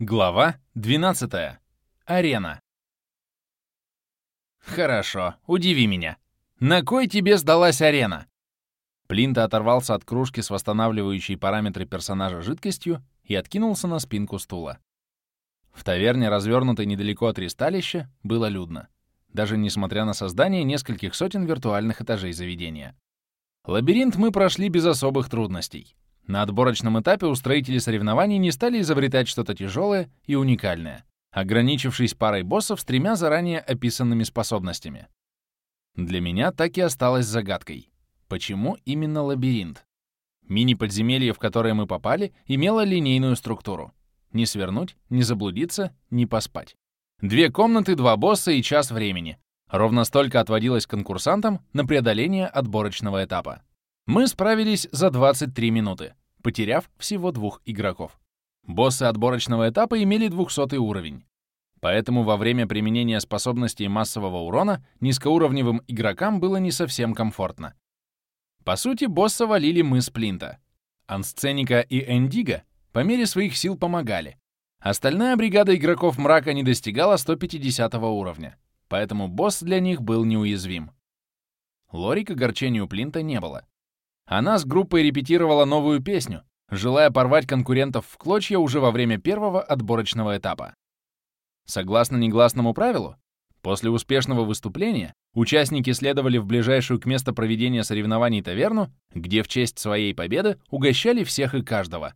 Глава 12. Арена. Хорошо, удиви меня. На кой тебе сдалась арена? Плинта оторвался от кружки с восстанавливающей параметры персонажа жидкостью и откинулся на спинку стула. В таверне, развернутой недалеко от ристалища, было людно, даже несмотря на создание нескольких сотен виртуальных этажей заведения. Лабиринт мы прошли без особых трудностей. На отборочном этапе устроители соревнований не стали изобретать что-то тяжелое и уникальное, ограничившись парой боссов с тремя заранее описанными способностями. Для меня так и осталось загадкой. Почему именно лабиринт? Мини-подземелье, в которое мы попали, имело линейную структуру. Не свернуть, не заблудиться, не поспать. Две комнаты, два босса и час времени. Ровно столько отводилось конкурсантам на преодоление отборочного этапа. Мы справились за 23 минуты, потеряв всего двух игроков. Боссы отборочного этапа имели 200 уровень. Поэтому во время применения способностей массового урона низкоуровневым игрокам было не совсем комфортно. По сути, босса валили мы с Плинта. Ансценика и Эндиго по мере своих сил помогали. Остальная бригада игроков мрака не достигала 150 уровня, поэтому босс для них был неуязвим. Лори к огорчению Плинта не было. Она с группой репетировала новую песню, желая порвать конкурентов в клочья уже во время первого отборочного этапа. Согласно негласному правилу, после успешного выступления участники следовали в ближайшую к месту проведения соревнований таверну, где в честь своей победы угощали всех и каждого.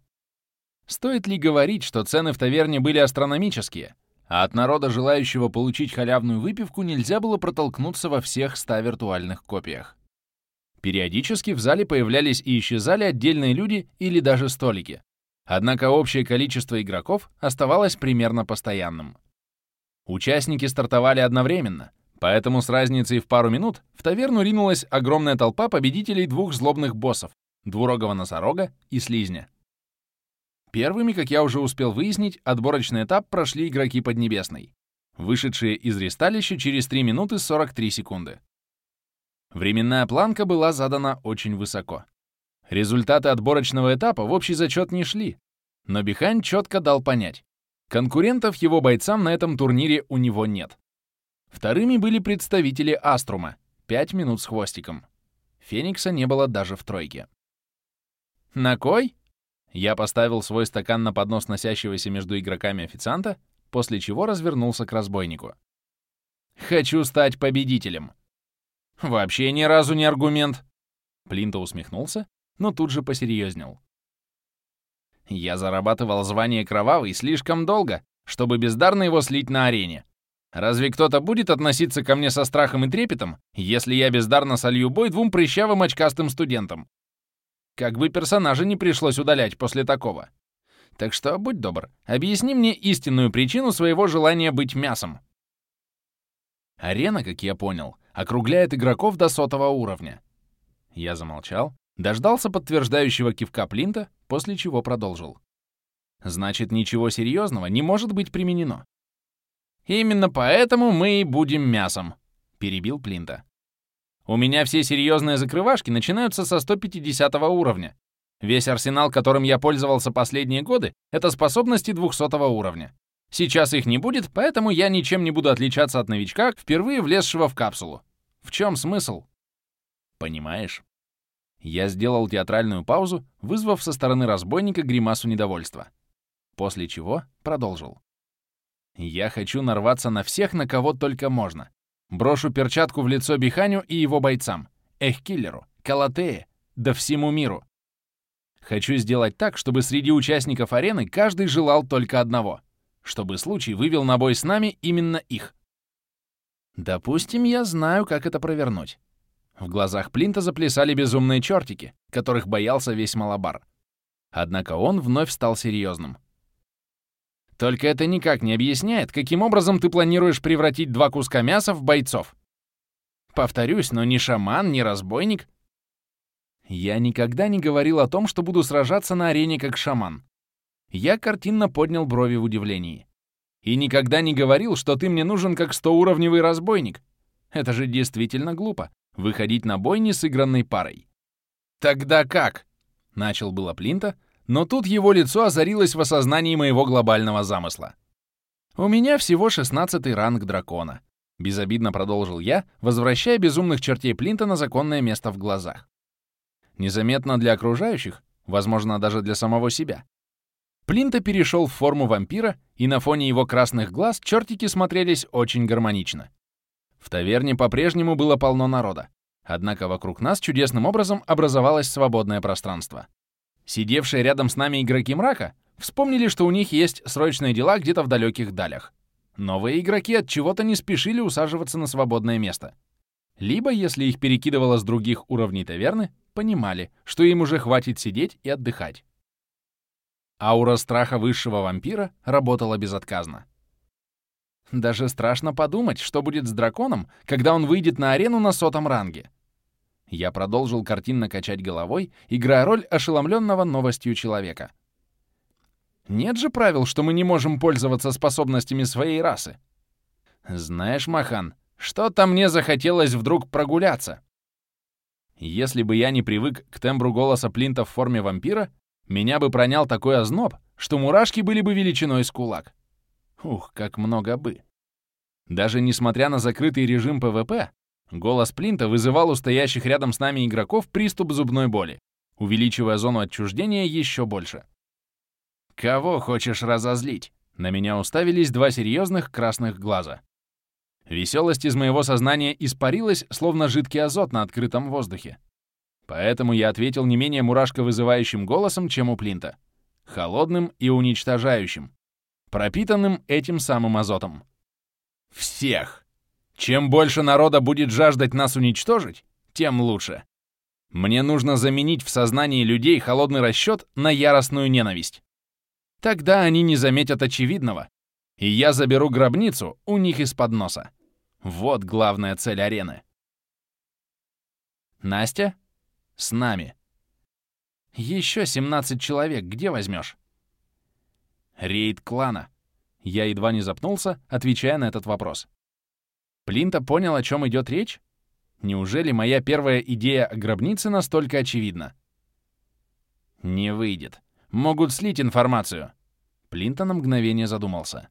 Стоит ли говорить, что цены в таверне были астрономические, а от народа, желающего получить халявную выпивку, нельзя было протолкнуться во всех ста виртуальных копиях. Периодически в зале появлялись и исчезали отдельные люди или даже столики. Однако общее количество игроков оставалось примерно постоянным. Участники стартовали одновременно, поэтому с разницей в пару минут в таверну ринулась огромная толпа победителей двух злобных боссов — двурогого носорога и слизня. Первыми, как я уже успел выяснить, отборочный этап прошли игроки Поднебесной, вышедшие из ресталища через 3 минуты 43 секунды. Временная планка была задана очень высоко. Результаты отборочного этапа в общий зачет не шли, но Бихань четко дал понять, конкурентов его бойцам на этом турнире у него нет. Вторыми были представители Аструма, 5 минут с хвостиком. Феникса не было даже в тройке. «На кой?» Я поставил свой стакан на поднос носящегося между игроками официанта, после чего развернулся к разбойнику. «Хочу стать победителем!» Вообще ни разу не аргумент. Плинто усмехнулся, но тут же посерьезнел. Я зарабатывал звание кровавый слишком долго, чтобы бездарно его слить на арене. Разве кто-то будет относиться ко мне со страхом и трепетом, если я бездарно солью бой двум прыщавым очкастым студентам? Как бы персонажа не пришлось удалять после такого. Так что, будь добр, объясни мне истинную причину своего желания быть мясом. Арена, как я понял, округляет игроков до сотого уровня. Я замолчал, дождался подтверждающего кивка Плинта, после чего продолжил. Значит, ничего серьезного не может быть применено. «Именно поэтому мы и будем мясом», — перебил Плинта. «У меня все серьезные закрывашки начинаются со 150 уровня. Весь арсенал, которым я пользовался последние годы, это способности 200 уровня. Сейчас их не будет, поэтому я ничем не буду отличаться от новичка, впервые влезшего в капсулу. В чем смысл? Понимаешь? Я сделал театральную паузу, вызвав со стороны разбойника гримасу недовольства. После чего продолжил. Я хочу нарваться на всех, на кого только можно. Брошу перчатку в лицо Биханю и его бойцам, Эхкиллеру, Калатее, да всему миру. Хочу сделать так, чтобы среди участников арены каждый желал только одного — чтобы случай вывел на бой с нами именно их. Допустим, я знаю, как это провернуть. В глазах Плинта заплясали безумные чертики, которых боялся весь Малабар. Однако он вновь стал серьезным. Только это никак не объясняет, каким образом ты планируешь превратить два куска мяса в бойцов. Повторюсь, но ни шаман, ни разбойник. Я никогда не говорил о том, что буду сражаться на арене как шаман. Я картинно поднял брови в удивлении. «И никогда не говорил, что ты мне нужен как стоуровневый разбойник. Это же действительно глупо — выходить на бой не сыгранной парой». «Тогда как?» — начал было Плинта, но тут его лицо озарилось в осознании моего глобального замысла. «У меня всего шестнадцатый ранг дракона», — безобидно продолжил я, возвращая безумных чертей Плинта на законное место в глазах. Незаметно для окружающих, возможно, даже для самого себя. Плинта перешел в форму вампира, и на фоне его красных глаз чертики смотрелись очень гармонично. В таверне по-прежнему было полно народа, однако вокруг нас чудесным образом образовалось свободное пространство. Сидевшие рядом с нами игроки мрака вспомнили, что у них есть срочные дела где-то в далеких далях. Новые игроки от чего-то не спешили усаживаться на свободное место. Либо, если их перекидывало с других уровней таверны, понимали, что им уже хватит сидеть и отдыхать. Аура страха высшего вампира работала безотказно. Даже страшно подумать, что будет с драконом, когда он выйдет на арену на сотом ранге. Я продолжил картинно качать головой, играя роль ошеломленного новостью человека. Нет же правил, что мы не можем пользоваться способностями своей расы. Знаешь, Махан, что-то мне захотелось вдруг прогуляться. Если бы я не привык к тембру голоса Плинта в форме вампира, меня бы пронял такой озноб, что мурашки были бы величиной с кулак. Ух, как много бы. Даже несмотря на закрытый режим ПВП, Голос Плинта вызывал у стоящих рядом с нами игроков приступ зубной боли, увеличивая зону отчуждения еще больше. «Кого хочешь разозлить?» На меня уставились два серьезных красных глаза. Веселость из моего сознания испарилась, словно жидкий азот на открытом воздухе. Поэтому я ответил не менее мурашко-вызывающим голосом, чем у Плинта. Холодным и уничтожающим. Пропитанным этим самым азотом. «Всех!» Чем больше народа будет жаждать нас уничтожить, тем лучше. Мне нужно заменить в сознании людей холодный расчет на яростную ненависть. Тогда они не заметят очевидного, и я заберу гробницу у них из-под носа. Вот главная цель арены. Настя? С нами. Еще 17 человек где возьмешь? Рейд клана. Я едва не запнулся, отвечая на этот вопрос. Плинта понял, о чем идет речь? Неужели моя первая идея о гробнице настолько очевидна? Не выйдет. Могут слить информацию. Плинта на мгновение задумался.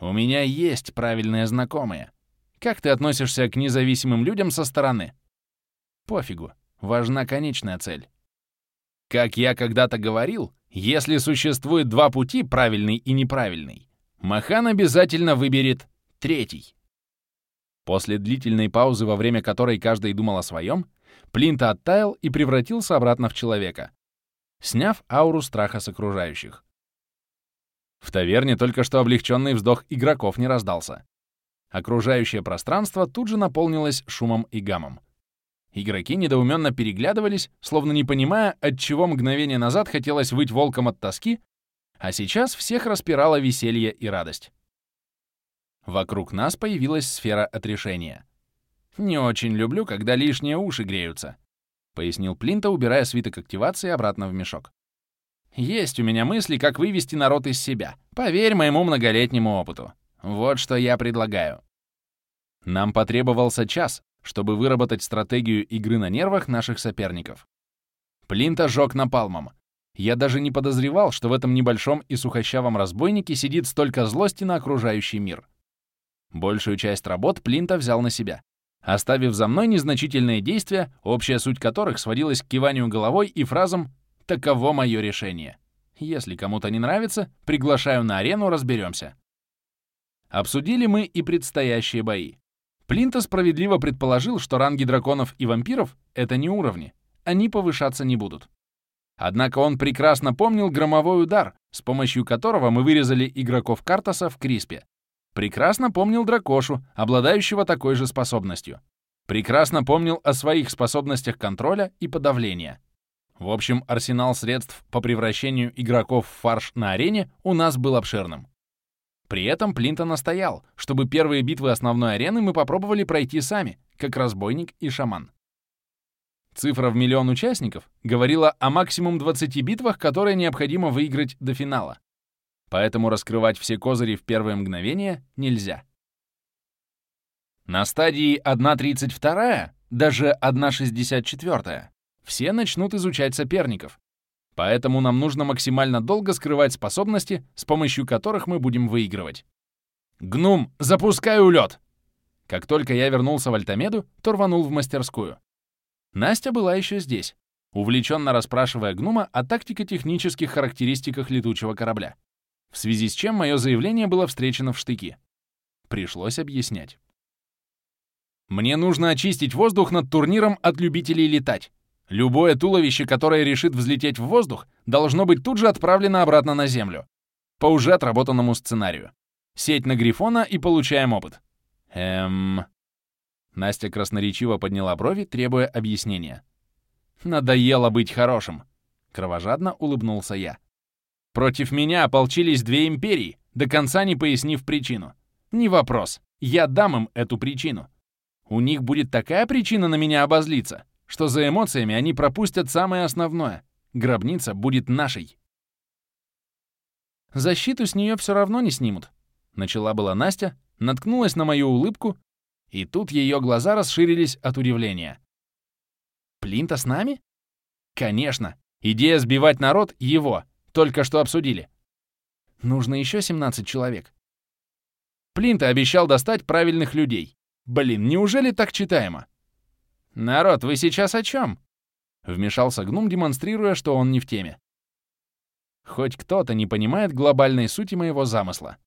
У меня есть правильные знакомые. Как ты относишься к независимым людям со стороны? Пофигу. Важна конечная цель. Как я когда-то говорил, если существует два пути, правильный и неправильный, Махан обязательно выберет третий. После длительной паузы, во время которой каждый думал о своем, Плинта оттаял и превратился обратно в человека, сняв ауру страха с окружающих. В таверне только что облегченный вздох игроков не раздался. Окружающее пространство тут же наполнилось шумом и гамом. Игроки недоуменно переглядывались, словно не понимая, от чего мгновение назад хотелось выть волком от тоски, а сейчас всех распирало веселье и радость. Вокруг нас появилась сфера отрешения. «Не очень люблю, когда лишние уши греются», — пояснил Плинта, убирая свиток активации обратно в мешок. «Есть у меня мысли, как вывести народ из себя. Поверь моему многолетнему опыту. Вот что я предлагаю». Нам потребовался час, чтобы выработать стратегию игры на нервах наших соперников. Плинта жёг напалмом. Я даже не подозревал, что в этом небольшом и сухощавом разбойнике сидит столько злости на окружающий мир. Большую часть работ Плинта взял на себя, оставив за мной незначительные действия, общая суть которых сводилась к киванию головой и фразам «таково мое решение». Если кому-то не нравится, приглашаю на арену, разберемся. Обсудили мы и предстоящие бои. Плинта справедливо предположил, что ранги драконов и вампиров — это не уровни, они повышаться не будут. Однако он прекрасно помнил громовой удар, с помощью которого мы вырезали игроков Картаса в Криспе. Прекрасно помнил Дракошу, обладающего такой же способностью. Прекрасно помнил о своих способностях контроля и подавления. В общем, арсенал средств по превращению игроков в фарш на арене у нас был обширным. При этом Плинтон настоял, чтобы первые битвы основной арены мы попробовали пройти сами, как разбойник и шаман. Цифра в миллион участников говорила о максимум 20 битвах, которые необходимо выиграть до финала поэтому раскрывать все козыри в первое мгновение нельзя. На стадии 1.32, даже 1.64, все начнут изучать соперников. Поэтому нам нужно максимально долго скрывать способности, с помощью которых мы будем выигрывать. «Гнум, запускай улет!» Как только я вернулся в Альтамеду, то рванул в мастерскую. Настя была еще здесь, увлеченно расспрашивая гнума о тактико-технических характеристиках летучего корабля, в связи с чем мое заявление было встречено в штыки. Пришлось объяснять. «Мне нужно очистить воздух над турниром от любителей летать. Любое туловище, которое решит взлететь в воздух, должно быть тут же отправлено обратно на Землю. По уже отработанному сценарию. Сеть на Грифона и получаем опыт. Эм... Настя красноречиво подняла брови, требуя объяснения. «Надоело быть хорошим!» Кровожадно улыбнулся я. «Против меня ополчились две империи, до конца не пояснив причину. Не вопрос, я дам им эту причину. У них будет такая причина на меня обозлиться, что за эмоциями они пропустят самое основное. Гробница будет нашей». «Защиту с нее все равно не снимут», — начала была Настя, наткнулась на мою улыбку, и тут ее глаза расширились от удивления. «Плинта с нами?» «Конечно. Идея сбивать народ — его. Только что обсудили. Нужно еще 17 человек. Плинта обещал достать правильных людей. Блин, неужели так читаемо? «Народ, вы сейчас о чем?» Вмешался гном, демонстрируя, что он не в теме. Хоть кто-то не понимает глобальной сути моего замысла.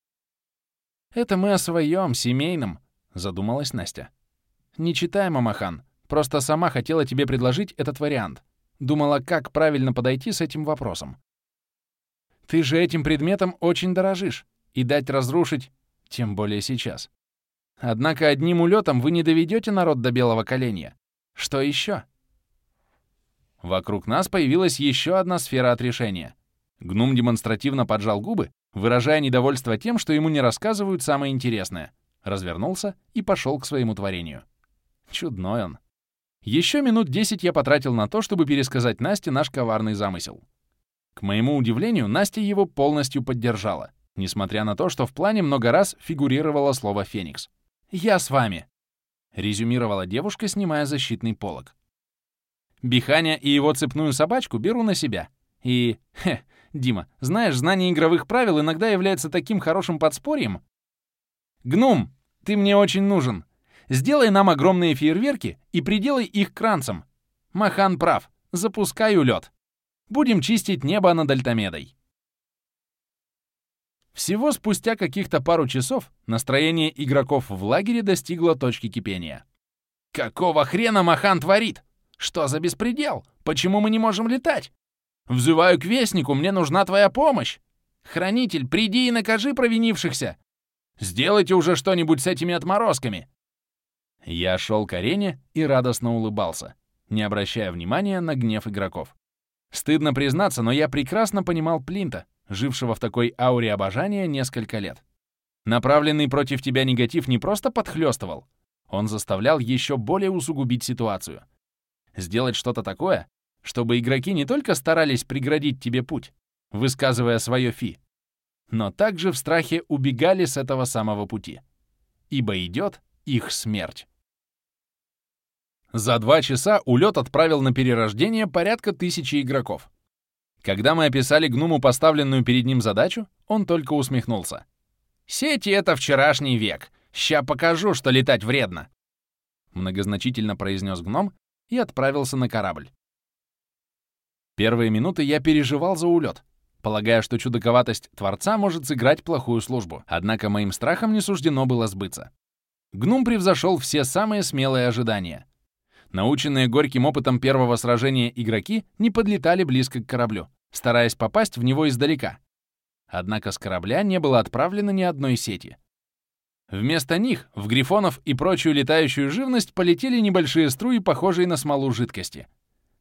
«Это мы о своем, семейном», — задумалась Настя. «Не читай, Мамахан. Просто сама хотела тебе предложить этот вариант. Думала, как правильно подойти с этим вопросом. Ты же этим предметом очень дорожишь, и дать разрушить, тем более сейчас. Однако одним улетом вы не доведете народ до белого коленя. Что еще? Вокруг нас появилась еще одна сфера отрешения. Гнум демонстративно поджал губы, выражая недовольство тем, что ему не рассказывают самое интересное, развернулся и пошел к своему творению. Чудной он. Еще минут десять я потратил на то, чтобы пересказать Насте наш коварный замысел. К моему удивлению, Настя его полностью поддержала, несмотря на то, что в плане много раз фигурировало слово «Феникс». «Я с вами», — резюмировала девушка, снимая защитный полог. «Биханя и его цепную собачку беру на себя. И, хе, Дима, знаешь, знание игровых правил иногда является таким хорошим подспорьем. Гнум, ты мне очень нужен. Сделай нам огромные фейерверки и приделай их кранцем. Махан прав. Запускай улет. Будем чистить небо над Альтамедой. Всего спустя каких-то пару часов настроение игроков в лагере достигло точки кипения. «Какого хрена Махан творит? Что за беспредел? Почему мы не можем летать? Взываю к Вестнику, мне нужна твоя помощь! Хранитель, приди и накажи провинившихся! Сделайте уже что-нибудь с этими отморозками!» Я шел к арене и радостно улыбался, не обращая внимания на гнев игроков. Стыдно признаться, но я прекрасно понимал Плинта, жившего в такой ауре обожания несколько лет. Направленный против тебя негатив не просто подхлёстывал, он заставлял еще более усугубить ситуацию. Сделать что-то такое, чтобы игроки не только старались преградить тебе путь, высказывая свое фи, но также в страхе убегали с этого самого пути. Ибо идет их смерть. За два часа улет отправил на перерождение порядка тысячи игроков. Когда мы описали гному поставленную перед ним задачу, он только усмехнулся. «Сети — это вчерашний век. Ща покажу, что летать вредно!» Многозначительно произнес гном и отправился на корабль. Первые минуты я переживал за улет, полагая, что чудаковатость Творца может сыграть плохую службу. Однако моим страхом не суждено было сбыться. Гнум превзошел все самые смелые ожидания. Наученные горьким опытом первого сражения игроки не подлетали близко к кораблю, стараясь попасть в него издалека. Однако с корабля не было отправлено ни одной сети. Вместо них в грифонов и прочую летающую живность полетели небольшие струи, похожие на смолу жидкости.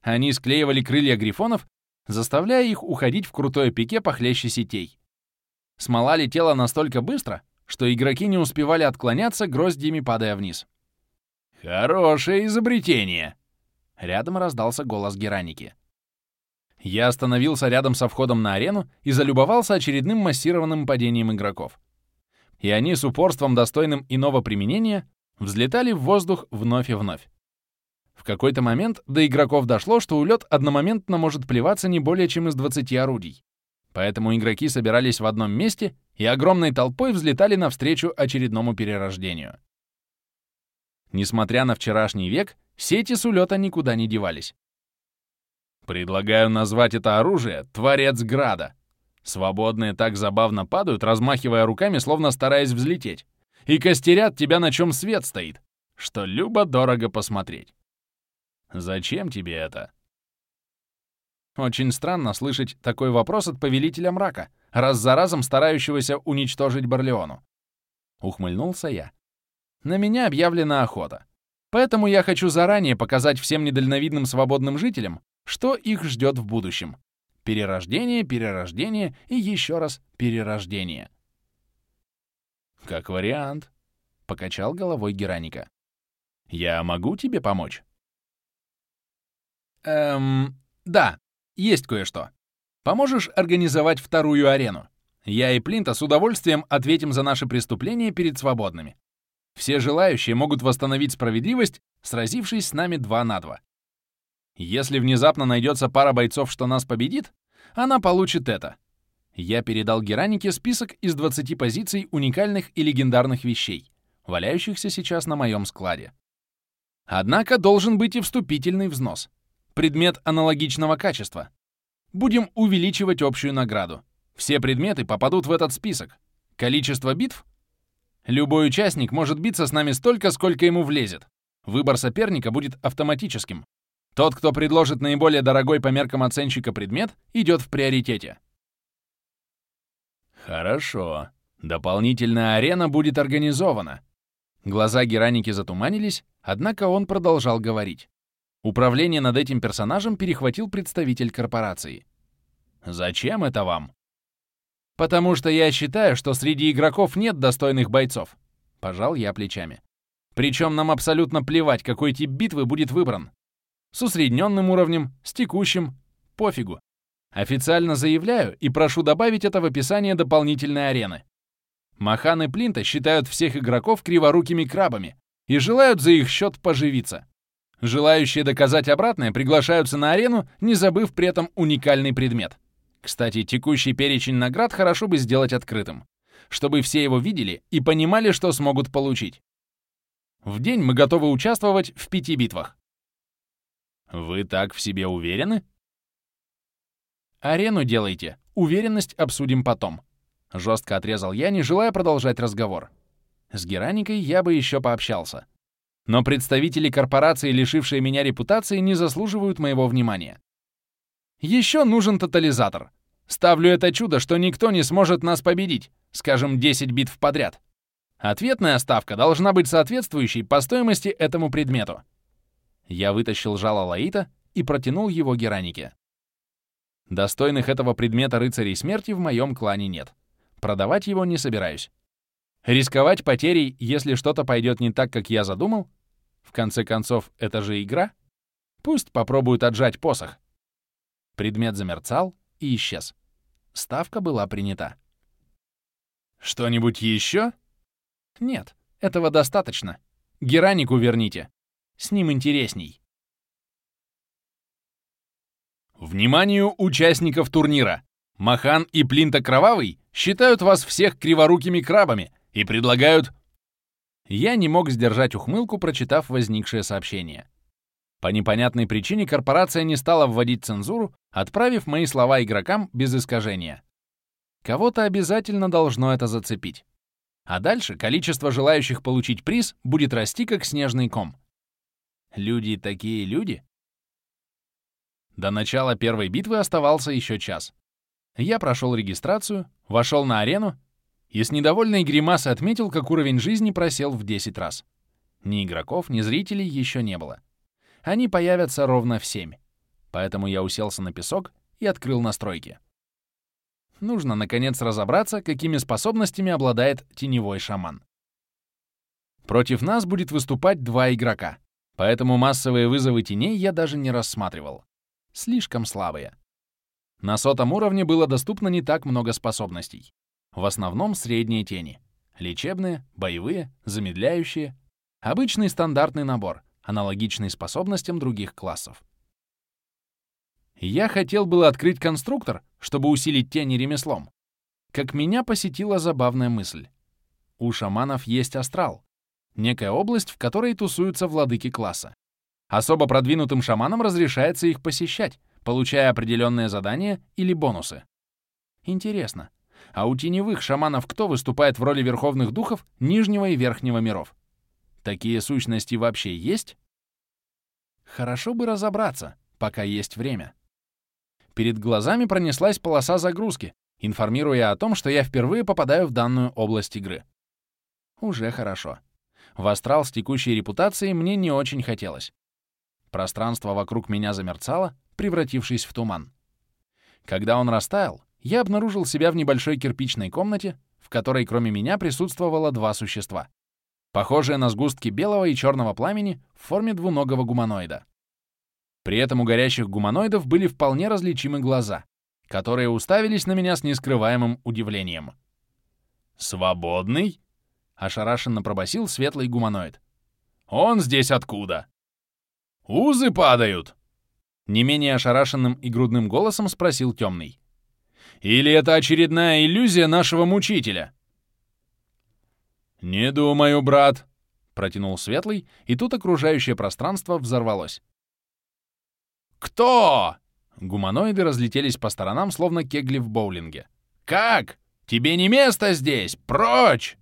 Они склеивали крылья грифонов, заставляя их уходить в крутое пике похлеще сетей. Смола летела настолько быстро, что игроки не успевали отклоняться, гроздьями падая вниз. «Хорошее изобретение!» Рядом раздался голос Гераники. Я остановился рядом со входом на арену и залюбовался очередным массированным падением игроков. И они с упорством, достойным иного применения, взлетали в воздух вновь и вновь. В какой-то момент до игроков дошло, что улет одномоментно может плеваться не более чем из 20 орудий. Поэтому игроки собирались в одном месте и огромной толпой взлетали навстречу очередному перерождению. Несмотря на вчерашний век, сети с улета никуда не девались. Предлагаю назвать это оружие «Творец Града». Свободные так забавно падают, размахивая руками, словно стараясь взлететь, и костерят тебя, на чем свет стоит, что любо-дорого посмотреть. Зачем тебе это? Очень странно слышать такой вопрос от Повелителя Мрака, раз за разом старающегося уничтожить Барлеону. Ухмыльнулся я. На меня объявлена охота. Поэтому я хочу заранее показать всем недальновидным свободным жителям, что их ждет в будущем. Перерождение, перерождение и еще раз перерождение. «Как вариант», — покачал головой Гераника. «Я могу тебе помочь?» «Эм, да, есть кое-что. Поможешь организовать вторую арену? Я и Плинта с удовольствием ответим за наши преступления перед свободными. Все желающие могут восстановить справедливость, сразившись с нами два на два. Если внезапно найдется пара бойцов, что нас победит, она получит это. Я передал Геранике список из 20 позиций уникальных и легендарных вещей, валяющихся сейчас на моем складе. Однако должен быть и вступительный взнос предмет аналогичного качества. Будем увеличивать общую награду. Все предметы попадут в этот список. Количество битв? Любой участник может биться с нами столько, сколько ему влезет. Выбор соперника будет автоматическим. Тот, кто предложит наиболее дорогой по меркам оценщика предмет, идет в приоритете. Хорошо. Дополнительная арена будет организована. Глаза Гераники затуманились, однако он продолжал говорить. Управление над этим персонажем перехватил представитель корпорации. «Зачем это вам?» «Потому что я считаю, что среди игроков нет достойных бойцов», — пожал я плечами. «Причем нам абсолютно плевать, какой тип битвы будет выбран. С усредненным уровнем, с текущим, пофигу. Официально заявляю и прошу добавить это в описание дополнительной арены. Махан и Плинта считают всех игроков криворукими крабами и желают за их счет поживиться. Желающие доказать обратное приглашаются на арену, не забыв при этом уникальный предмет. Кстати, текущий перечень наград хорошо бы сделать открытым, чтобы все его видели и понимали, что смогут получить. В день мы готовы участвовать в пяти битвах. Вы так в себе уверены? Арену делайте. Уверенность обсудим потом. Жестко отрезал я, не желая продолжать разговор. С Гераникой я бы еще пообщался. Но представители корпорации, лишившие меня репутации, не заслуживают моего внимания. Еще нужен тотализатор. Ставлю это чудо, что никто не сможет нас победить, скажем, 10 битв подряд. Ответная ставка должна быть соответствующей по стоимости этому предмету. Я вытащил жало Лаита и протянул его Геранике. Достойных этого предмета рыцарей смерти в моем клане нет. Продавать его не собираюсь. Рисковать потерей, если что-то пойдет не так, как я задумал, в конце концов, это же игра. Пусть попробуют отжать посох. Предмет замерцал и исчез. Ставка была принята. «Что-нибудь еще?» «Нет, этого достаточно. Геранику верните. С ним интересней». Вниманию участников турнира! Махан и Плинта Кровавый считают вас всех криворукими крабами и предлагают я не мог сдержать ухмылку, прочитав возникшее сообщение. По непонятной причине корпорация не стала вводить цензуру, отправив мои слова игрокам без искажения. Кого-то обязательно должно это зацепить. А дальше количество желающих получить приз будет расти как снежный ком. Люди такие люди? До начала первой битвы оставался еще час. Я прошел регистрацию, вошел на арену и с недовольной гримасой отметил, как уровень жизни просел в 10 раз. Ни игроков, ни зрителей еще не было. Они появятся ровно в 7. Поэтому я уселся на песок и открыл настройки. Нужно, наконец, разобраться, какими способностями обладает теневой шаман. Против нас будет выступать два игрока, поэтому массовые вызовы теней я даже не рассматривал. Слишком слабые. На сотом уровне было доступно не так много способностей. В основном средние тени. Лечебные, боевые, замедляющие. Обычный стандартный набор, аналогичный способностям других классов. Я хотел было открыть конструктор, чтобы усилить тени ремеслом, как меня посетила забавная мысль. У шаманов есть астрал, некая область, в которой тусуются владыки класса. Особо продвинутым шаманам разрешается их посещать, получая определенные задания или бонусы. Интересно, а у теневых шаманов кто выступает в роли верховных духов нижнего и верхнего миров? Такие сущности вообще есть? Хорошо бы разобраться, пока есть время. Перед глазами пронеслась полоса загрузки, информируя о том, что я впервые попадаю в данную область игры. Уже хорошо. В астрал с текущей репутацией мне не очень хотелось. Пространство вокруг меня замерцало, превратившись в туман. Когда он растаял, я обнаружил себя в небольшой кирпичной комнате, в которой кроме меня присутствовало два существа, похожие на сгустки белого и черного пламени в форме двуногого гуманоида. При этом у горящих гуманоидов были вполне различимы глаза, которые уставились на меня с нескрываемым удивлением. «Свободный?» — ошарашенно пробасил светлый гуманоид. «Он здесь откуда?» «Узы падают!» Не менее ошарашенным и грудным голосом спросил темный. «Или это очередная иллюзия нашего мучителя?» «Не думаю, брат», — протянул Светлый, и тут окружающее пространство взорвалось. «Кто?» Гуманоиды разлетелись по сторонам, словно кегли в боулинге. «Как? Тебе не место здесь! Прочь!»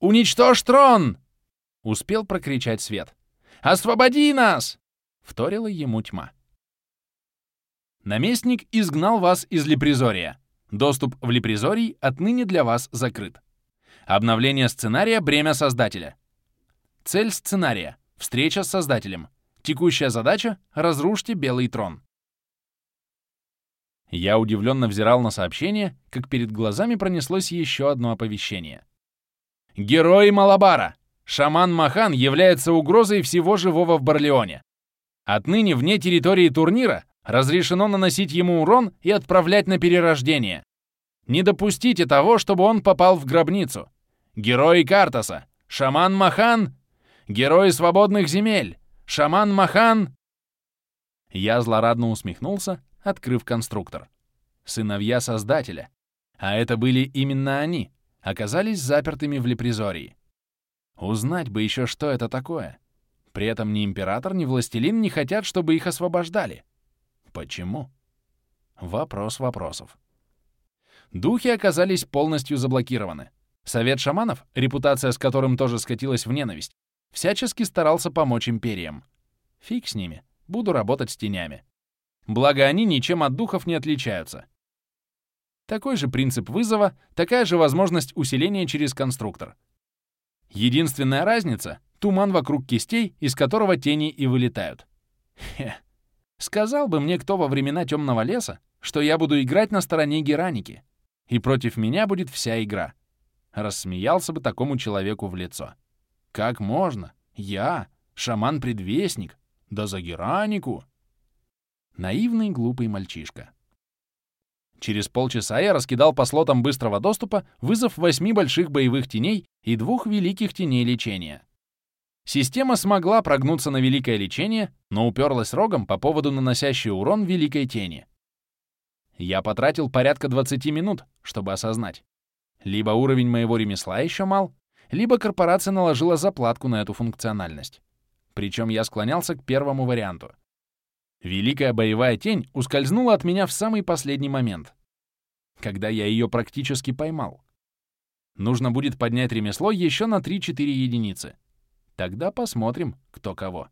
«Уничтожь трон!» — успел прокричать Свет. «Освободи нас!» — вторила ему тьма. Наместник изгнал вас из Лепризория. Доступ в Лепризорий отныне для вас закрыт. Обновление сценария «Бремя Создателя». Цель сценария — встреча с Создателем. Текущая задача — разрушьте Белый Трон. Я удивленно взирал на сообщение, как перед глазами пронеслось еще одно оповещение. «Герои Малабара! Шаман Махан является угрозой всего живого в Барлеоне. Отныне вне территории турнира разрешено наносить ему урон и отправлять на перерождение. Не допустите того, чтобы он попал в гробницу. Герои Картаса! Шаман Махан! Герои свободных земель! Шаман Махан!» Я злорадно усмехнулся, открыв конструктор. Сыновья Создателя. А это были именно они, оказались запертыми в Лепризории. Узнать бы еще, что это такое. При этом ни император, ни властелин не хотят, чтобы их освобождали. Почему? Вопрос вопросов. Духи оказались полностью заблокированы. Совет шаманов, репутация с которым тоже скатилась в ненависть, всячески старался помочь империям. Фиг с ними, буду работать с тенями. Благо они ничем от духов не отличаются. Такой же принцип вызова, такая же возможность усиления через конструктор. Единственная разница — туман вокруг кистей, из которого тени и вылетают. Хе. Сказал бы мне кто во времена темного леса, что я буду играть на стороне Гераники, и против меня будет вся игра. Рассмеялся бы такому человеку в лицо. Как можно? Я, шаман-предвестник, да за Геранику. Наивный глупый мальчишка. Через полчаса я раскидал по слотам быстрого доступа вызов восьми больших боевых теней и двух великих теней лечения. Система смогла прогнуться на великое лечение, но уперлась рогом по поводу наносящей урон великой тени. Я потратил порядка 20 минут, чтобы осознать. Либо уровень моего ремесла еще мал, либо корпорация наложила заплатку на эту функциональность. Причем я склонялся к первому варианту. Великая боевая тень ускользнула от меня в самый последний момент, когда я ее практически поймал. Нужно будет поднять ремесло еще на 3-4 единицы. Тогда посмотрим, кто кого.